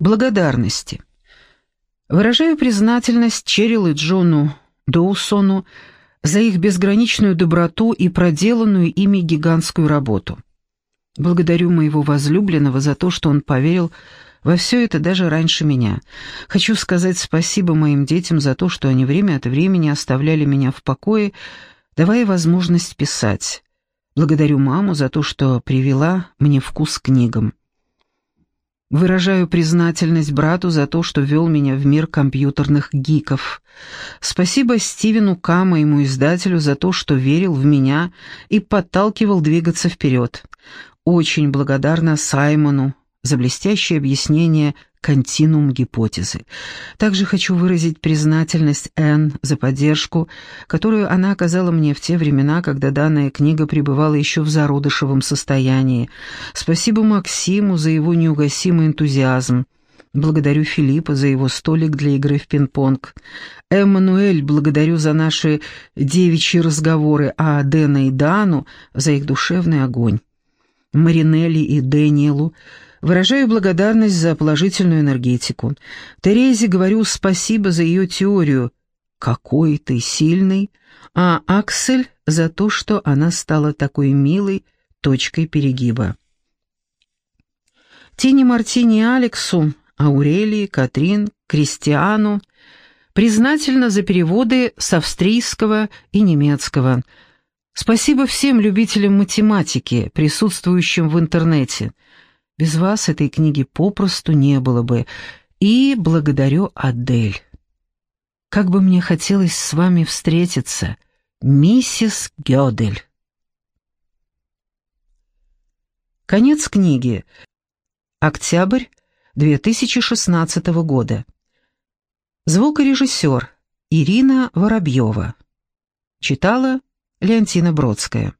Благодарности. Выражаю признательность Черил и Джону Доусону за их безграничную доброту и проделанную ими гигантскую работу. Благодарю моего возлюбленного за то, что он поверил во все это даже раньше меня. Хочу сказать спасибо моим детям за то, что они время от времени оставляли меня в покое, давая возможность писать. Благодарю маму за то, что привела мне вкус к книгам. Выражаю признательность брату за то, что вел меня в мир компьютерных гиков. Спасибо Стивену К, моему издателю, за то, что верил в меня и подталкивал двигаться вперед. Очень благодарна Саймону за блестящее объяснение континуум гипотезы. Также хочу выразить признательность Энн за поддержку, которую она оказала мне в те времена, когда данная книга пребывала еще в зародышевом состоянии. Спасибо Максиму за его неугасимый энтузиазм. Благодарю Филиппа за его столик для игры в пинг-понг. Эммануэль благодарю за наши девичьи разговоры, а Дэна и Дану за их душевный огонь. Маринелли и Дэниелу Выражаю благодарность за положительную энергетику. Терезе говорю спасибо за ее теорию «Какой ты сильный», а Аксель за то, что она стала такой милой точкой перегиба. Тини Мартини и Алексу, Аурелии, Катрин, Кристиану признательна за переводы с австрийского и немецкого. Спасибо всем любителям математики, присутствующим в интернете – без вас этой книги попросту не было бы. И благодарю Адель. Как бы мне хотелось с вами встретиться, миссис Гёдель. Конец книги. Октябрь 2016 года. Звукорежиссер Ирина Воробьева. Читала Леонтина Бродская.